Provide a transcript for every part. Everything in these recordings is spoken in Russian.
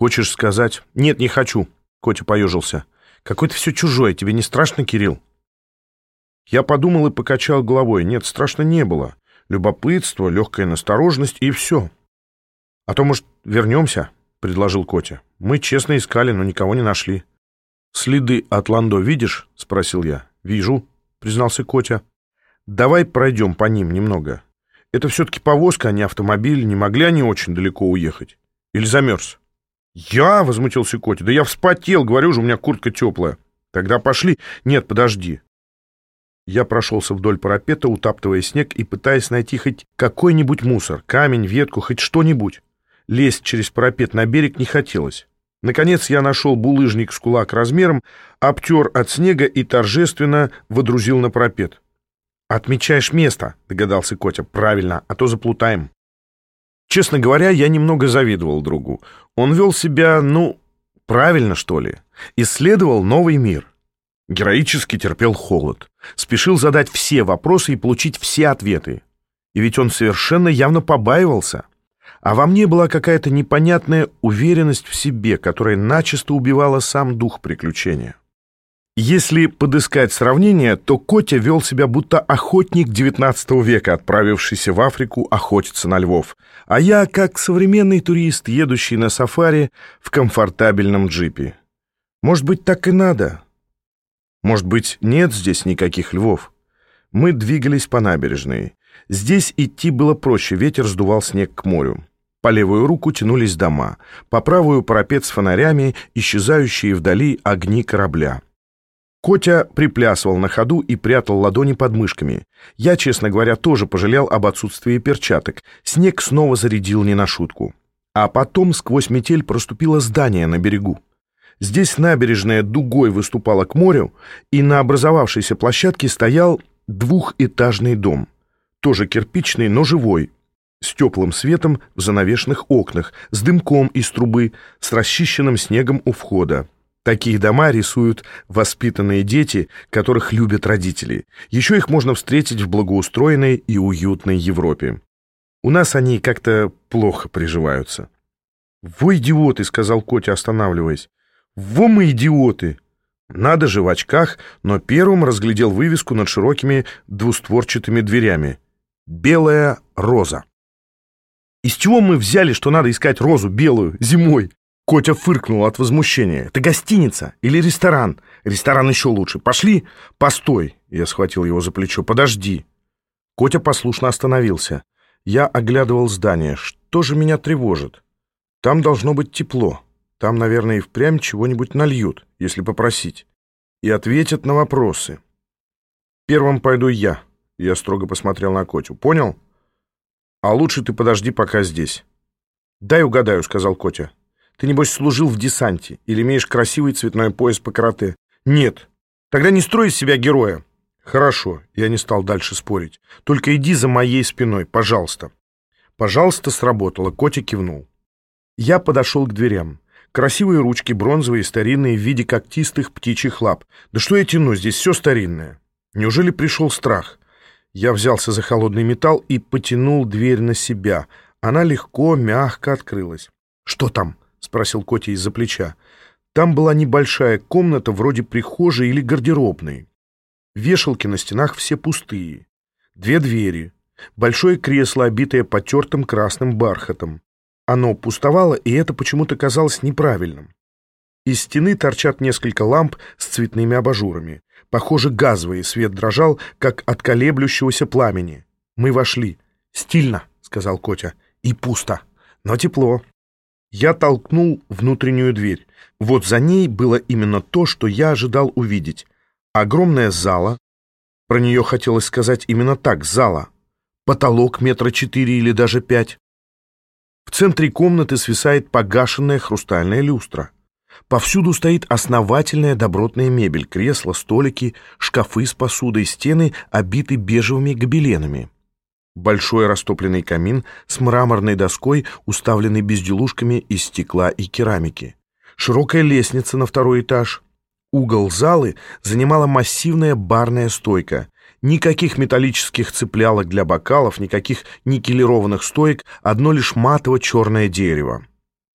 Хочешь сказать? Нет, не хочу. Котя поежился. Какой-то все чужое. Тебе не страшно, Кирилл? Я подумал и покачал головой. Нет, страшно не было. Любопытство, легкая настороженность и все. А то, может, вернемся? Предложил Котя. Мы честно искали, но никого не нашли. Следы от Ландо видишь? Спросил я. Вижу, признался Котя. Давай пройдем по ним немного. Это все-таки повозка, а не автомобиль. Не могли они очень далеко уехать? Или замерз? «Я?» — возмутился Котя. «Да я вспотел, говорю же, у меня куртка теплая». «Тогда пошли». «Нет, подожди». Я прошелся вдоль парапета, утаптывая снег и пытаясь найти хоть какой-нибудь мусор, камень, ветку, хоть что-нибудь. Лезть через парапет на берег не хотелось. Наконец я нашел булыжник с кулак размером, обтер от снега и торжественно водрузил на парапет. «Отмечаешь место», — догадался Котя. «Правильно, а то заплутаем». Честно говоря, я немного завидовал другу. Он вел себя, ну, правильно, что ли. Исследовал новый мир. Героически терпел холод. Спешил задать все вопросы и получить все ответы. И ведь он совершенно явно побаивался. А во мне была какая-то непонятная уверенность в себе, которая начисто убивала сам дух приключения. Если подыскать сравнение, то Котя вел себя будто охотник XIX века, отправившийся в Африку охотиться на львов, а я как современный турист, едущий на сафари в комфортабельном джипе. Может быть, так и надо? Может быть, нет здесь никаких львов? Мы двигались по набережной. Здесь идти было проще, ветер сдувал снег к морю. По левую руку тянулись дома, по правую парапет с фонарями, исчезающие вдали огни корабля. Котя приплясывал на ходу и прятал ладони под мышками. Я, честно говоря, тоже пожалел об отсутствии перчаток. Снег снова зарядил не на шутку. А потом сквозь метель проступило здание на берегу. Здесь набережная дугой выступала к морю, и на образовавшейся площадке стоял двухэтажный дом. Тоже кирпичный, но живой, с теплым светом в занавешенных окнах, с дымком из трубы, с расчищенным снегом у входа. Такие дома рисуют воспитанные дети, которых любят родители. Еще их можно встретить в благоустроенной и уютной Европе. У нас они как-то плохо приживаются. «Во идиоты!» — сказал Котя, останавливаясь. «Во мы идиоты!» Надо же в очках, но первым разглядел вывеску над широкими двустворчатыми дверями. «Белая роза». Из чего мы взяли, что надо искать розу белую зимой? Котя фыркнул от возмущения. «Это гостиница или ресторан? Ресторан еще лучше. Пошли?» «Постой!» Я схватил его за плечо. «Подожди!» Котя послушно остановился. Я оглядывал здание. Что же меня тревожит? Там должно быть тепло. Там, наверное, и впрямь чего-нибудь нальют, если попросить. И ответят на вопросы. Первым пойду я. Я строго посмотрел на Котю. Понял? А лучше ты подожди пока здесь. «Дай угадаю», — сказал Котя. Ты, небось, служил в десанте или имеешь красивый цветной пояс по карате? Нет. Тогда не строй из себя героя. Хорошо, я не стал дальше спорить. Только иди за моей спиной, пожалуйста. Пожалуйста, сработало. Котя кивнул. Я подошел к дверям. Красивые ручки, бронзовые, старинные, в виде когтистых птичьих лап. Да что я тяну, здесь все старинное. Неужели пришел страх? Я взялся за холодный металл и потянул дверь на себя. Она легко, мягко открылась. Что там? — спросил Котя из-за плеча. Там была небольшая комната, вроде прихожей или гардеробной. Вешалки на стенах все пустые. Две двери. Большое кресло, обитое потертым красным бархатом. Оно пустовало, и это почему-то казалось неправильным. Из стены торчат несколько ламп с цветными абажурами. Похоже, газовый свет дрожал, как от колеблющегося пламени. Мы вошли. «Стильно», — сказал Котя, — «и пусто, но тепло». Я толкнул внутреннюю дверь. Вот за ней было именно то, что я ожидал увидеть. Огромная зала. Про нее хотелось сказать именно так, зала. Потолок метра четыре или даже пять. В центре комнаты свисает погашенная хрустальная люстра. Повсюду стоит основательная добротная мебель, кресла, столики, шкафы с посудой, стены обиты бежевыми гобеленами. Большой растопленный камин с мраморной доской, уставленный безделушками из стекла и керамики. Широкая лестница на второй этаж. Угол залы занимала массивная барная стойка. Никаких металлических цеплялок для бокалов, никаких никелированных стоек, одно лишь матово-черное дерево.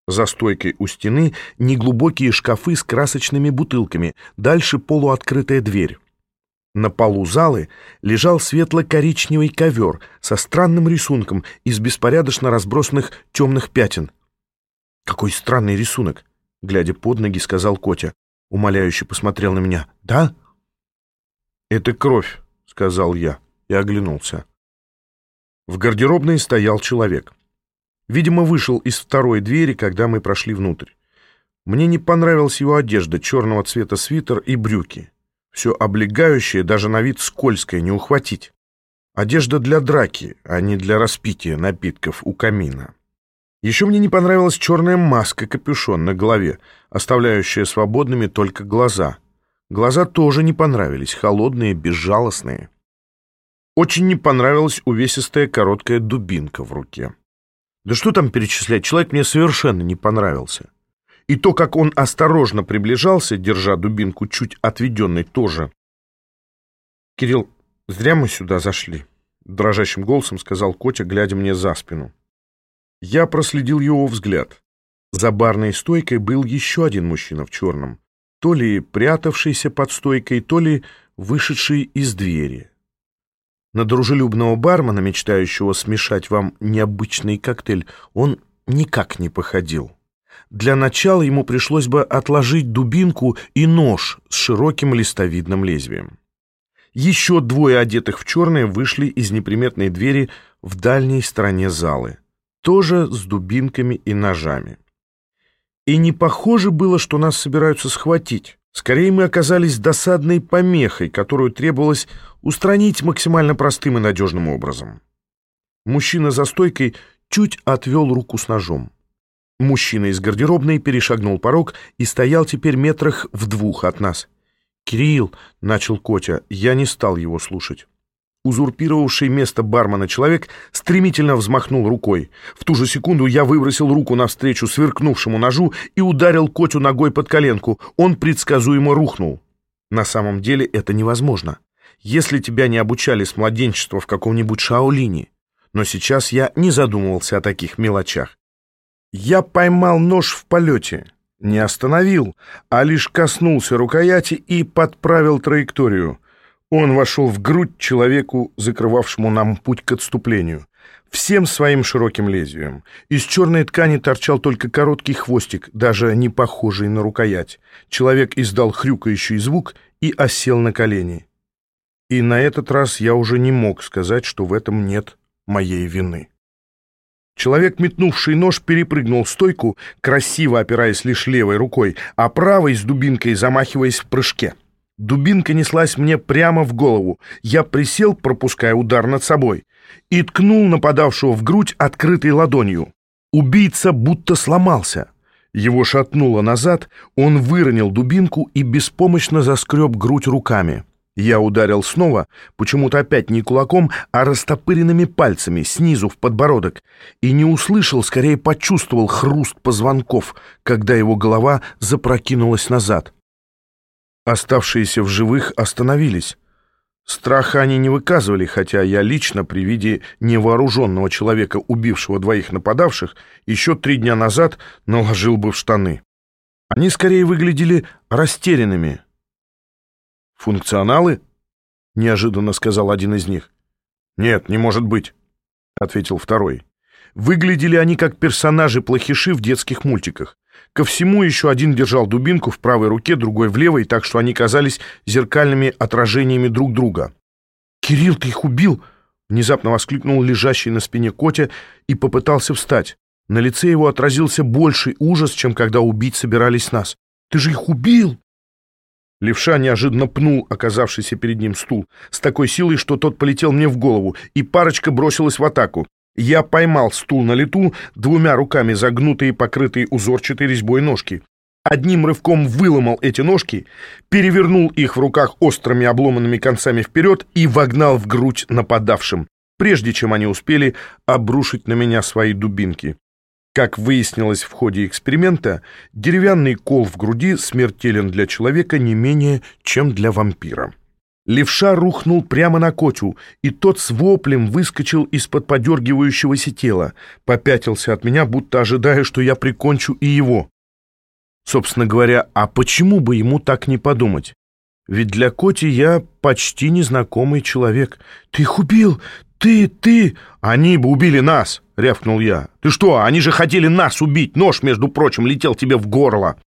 За стойкой у стены неглубокие шкафы с красочными бутылками, дальше полуоткрытая дверь. На полу залы лежал светло-коричневый ковер со странным рисунком из беспорядочно разбросанных темных пятен. «Какой странный рисунок!» — глядя под ноги, сказал Котя. Умоляюще посмотрел на меня. «Да?» «Это кровь», — сказал я и оглянулся. В гардеробной стоял человек. Видимо, вышел из второй двери, когда мы прошли внутрь. Мне не понравилась его одежда, черного цвета свитер и брюки. Все облегающее, даже на вид скользкое, не ухватить. Одежда для драки, а не для распития напитков у камина. Еще мне не понравилась черная маска-капюшон на голове, оставляющая свободными только глаза. Глаза тоже не понравились, холодные, безжалостные. Очень не понравилась увесистая короткая дубинка в руке. Да что там перечислять, человек мне совершенно не понравился. И то, как он осторожно приближался, держа дубинку чуть отведенной, тоже. «Кирилл, зря мы сюда зашли», — дрожащим голосом сказал Котя, глядя мне за спину. Я проследил его взгляд. За барной стойкой был еще один мужчина в черном, то ли прятавшийся под стойкой, то ли вышедший из двери. На дружелюбного бармена, мечтающего смешать вам необычный коктейль, он никак не походил. Для начала ему пришлось бы отложить дубинку и нож с широким листовидным лезвием. Еще двое одетых в черное вышли из неприметной двери в дальней стороне залы, тоже с дубинками и ножами. И не похоже было, что нас собираются схватить. Скорее, мы оказались досадной помехой, которую требовалось устранить максимально простым и надежным образом. Мужчина за стойкой чуть отвел руку с ножом. Мужчина из гардеробной перешагнул порог и стоял теперь метрах в двух от нас. «Кирилл», — начал Котя, — я не стал его слушать. Узурпировавший место бармена человек стремительно взмахнул рукой. В ту же секунду я выбросил руку навстречу сверкнувшему ножу и ударил Котю ногой под коленку. Он предсказуемо рухнул. На самом деле это невозможно. Если тебя не обучали с младенчества в каком-нибудь шаолине. Но сейчас я не задумывался о таких мелочах. Я поймал нож в полете, не остановил, а лишь коснулся рукояти и подправил траекторию — он вошел в грудь человеку, закрывавшему нам путь к отступлению, всем своим широким лезвием. Из черной ткани торчал только короткий хвостик, даже не похожий на рукоять. Человек издал хрюкающий звук и осел на колени. И на этот раз я уже не мог сказать, что в этом нет моей вины. Человек, метнувший нож, перепрыгнул стойку, красиво опираясь лишь левой рукой, а правой с дубинкой замахиваясь в прыжке. Дубинка неслась мне прямо в голову. Я присел, пропуская удар над собой, и ткнул нападавшего в грудь открытой ладонью. Убийца будто сломался. Его шатнуло назад, он выронил дубинку и беспомощно заскреб грудь руками. Я ударил снова, почему-то опять не кулаком, а растопыренными пальцами, снизу в подбородок, и не услышал, скорее почувствовал хруст позвонков, когда его голова запрокинулась назад. Оставшиеся в живых остановились. Страха они не выказывали, хотя я лично при виде невооруженного человека, убившего двоих нападавших, еще три дня назад наложил бы в штаны. Они скорее выглядели растерянными. «Функционалы?» — неожиданно сказал один из них. «Нет, не может быть», — ответил второй. Выглядели они как персонажи-плохиши в детских мультиках. Ко всему еще один держал дубинку в правой руке, другой в левой, так что они казались зеркальными отражениями друг друга. «Кирилл, ты их убил!» — внезапно воскликнул лежащий на спине Котя и попытался встать. На лице его отразился больший ужас, чем когда убить собирались нас. «Ты же их убил!» Левша неожиданно пнул оказавшийся перед ним стул с такой силой, что тот полетел мне в голову, и парочка бросилась в атаку. Я поймал стул на лету, двумя руками загнутые, покрытые узорчатой резьбой ножки. Одним рывком выломал эти ножки, перевернул их в руках острыми обломанными концами вперед и вогнал в грудь нападавшим, прежде чем они успели обрушить на меня свои дубинки. Как выяснилось в ходе эксперимента, деревянный кол в груди смертелен для человека не менее, чем для вампира. Левша рухнул прямо на Котю, и тот с воплем выскочил из-под подергивающегося тела, попятился от меня, будто ожидая, что я прикончу и его. Собственно говоря, а почему бы ему так не подумать? Ведь для Коти я почти незнакомый человек. «Ты их убил! Ты, ты!» «Они бы убили нас!» — рявкнул я. «Ты что, они же хотели нас убить! Нож, между прочим, летел тебе в горло!»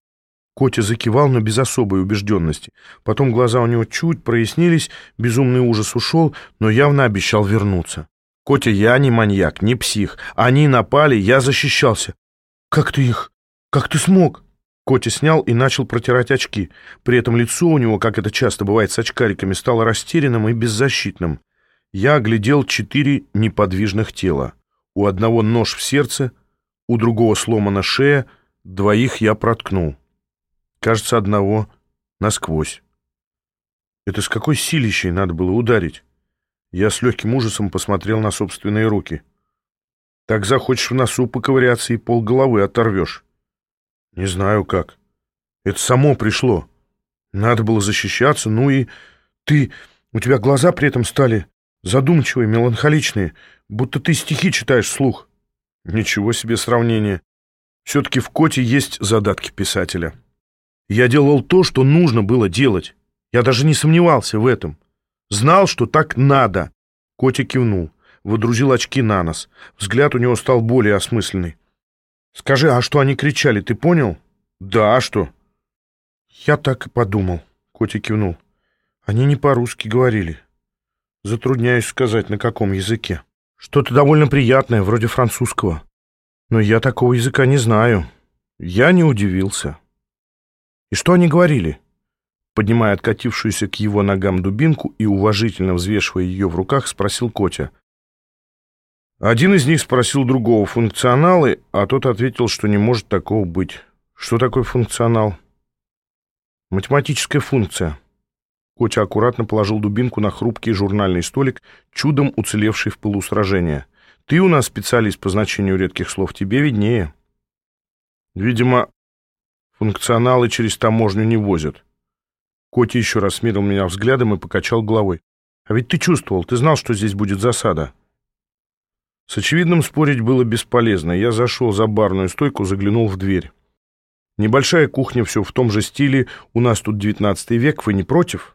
Котя закивал, но без особой убежденности. Потом глаза у него чуть прояснились, безумный ужас ушел, но явно обещал вернуться. «Котя, я не маньяк, не псих. Они напали, я защищался». «Как ты их? Как ты смог?» Котя снял и начал протирать очки. При этом лицо у него, как это часто бывает с очкариками, стало растерянным и беззащитным. Я оглядел четыре неподвижных тела. У одного нож в сердце, у другого сломана шея, двоих я проткнул. Кажется, одного насквозь. Это с какой силищей надо было ударить? Я с легким ужасом посмотрел на собственные руки. Так захочешь в носу поковыряться и полголовы оторвешь. Не знаю как. Это само пришло. Надо было защищаться, ну и... Ты... У тебя глаза при этом стали задумчивые, меланхоличные, будто ты стихи читаешь вслух. Ничего себе сравнение. Все-таки в Коте есть задатки писателя. Я делал то, что нужно было делать. Я даже не сомневался в этом. Знал, что так надо. Котя кивнул, водрузил очки на нос. Взгляд у него стал более осмысленный. Скажи, а что они кричали, ты понял? Да, а что? Я так и подумал, Котя кивнул. Они не по-русски говорили. Затрудняюсь сказать, на каком языке. Что-то довольно приятное, вроде французского. Но я такого языка не знаю. Я не удивился. И что они говорили? Поднимая откатившуюся к его ногам дубинку и уважительно взвешивая ее в руках, спросил Котя. Один из них спросил другого функционалы, а тот ответил, что не может такого быть. Что такое функционал? Математическая функция. Котя аккуратно положил дубинку на хрупкий журнальный столик, чудом уцелевший в пылу сражения. Ты у нас специалист по значению редких слов, тебе виднее. Видимо, функционалы через таможню не возят. Котя еще раз смирил меня взглядом и покачал головой. А ведь ты чувствовал, ты знал, что здесь будет засада. С очевидным спорить было бесполезно. Я зашел за барную стойку, заглянул в дверь. Небольшая кухня, все в том же стиле. У нас тут девятнадцатый век, вы не против?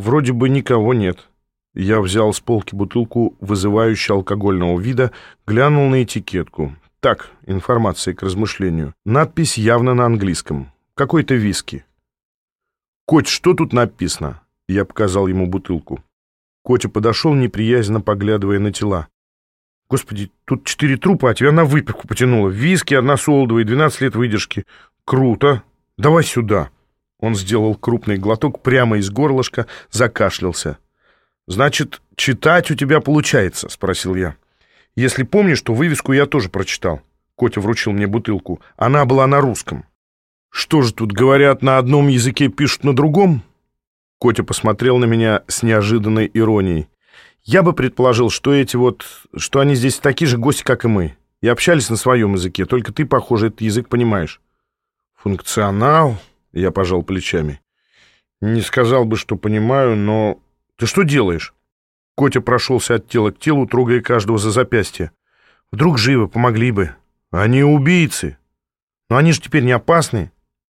Вроде бы никого нет. Я взял с полки бутылку, вызывающую алкогольного вида, глянул на этикетку. Так, информация к размышлению. Надпись явно на английском. Какой-то виски. «Коть, что тут написано?» Я показал ему бутылку. Котя подошел, неприязненно поглядывая на тела. Господи, тут четыре трупа, а тебя на выпивку потянуло. Виски, одна солдовая, 12 лет выдержки. Круто. Давай сюда. Он сделал крупный глоток прямо из горлышка, закашлялся. «Значит, читать у тебя получается?» — спросил я. «Если помнишь, то вывеску я тоже прочитал». Котя вручил мне бутылку. Она была на русском. «Что же тут говорят, на одном языке пишут на другом?» Котя посмотрел на меня с неожиданной иронией. Я бы предположил, что эти вот, что они здесь такие же гости, как и мы, и общались на своем языке, только ты, похоже, этот язык понимаешь. Функционал, я пожал плечами. Не сказал бы, что понимаю, но... Ты что делаешь? Котя прошелся от тела к телу, трогая каждого за запястье. Вдруг живы, помогли бы. Они убийцы. Но они же теперь не опасны.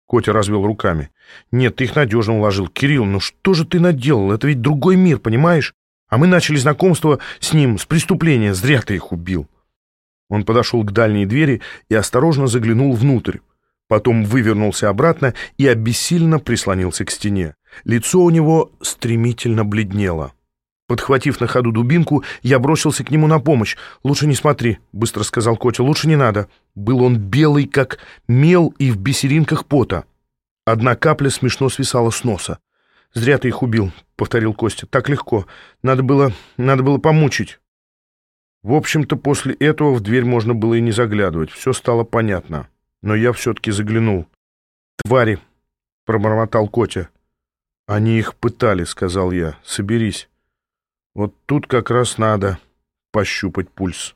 Котя развел руками. Нет, ты их надежно уложил. Кирилл, ну что же ты наделал? Это ведь другой мир, понимаешь? А мы начали знакомство с ним, с преступления. Зря ты их убил. Он подошел к дальней двери и осторожно заглянул внутрь. Потом вывернулся обратно и обессильно прислонился к стене. Лицо у него стремительно бледнело. Подхватив на ходу дубинку, я бросился к нему на помощь. «Лучше не смотри», — быстро сказал Котя, — «лучше не надо». Был он белый, как мел, и в бисеринках пота. Одна капля смешно свисала с носа. «Зря ты их убил», — повторил Костя. «Так легко. Надо было... надо было помучить». В общем-то, после этого в дверь можно было и не заглядывать. Все стало понятно. Но я все-таки заглянул. «Твари!» — пробормотал Котя. «Они их пытали», — сказал я. «Соберись. Вот тут как раз надо пощупать пульс».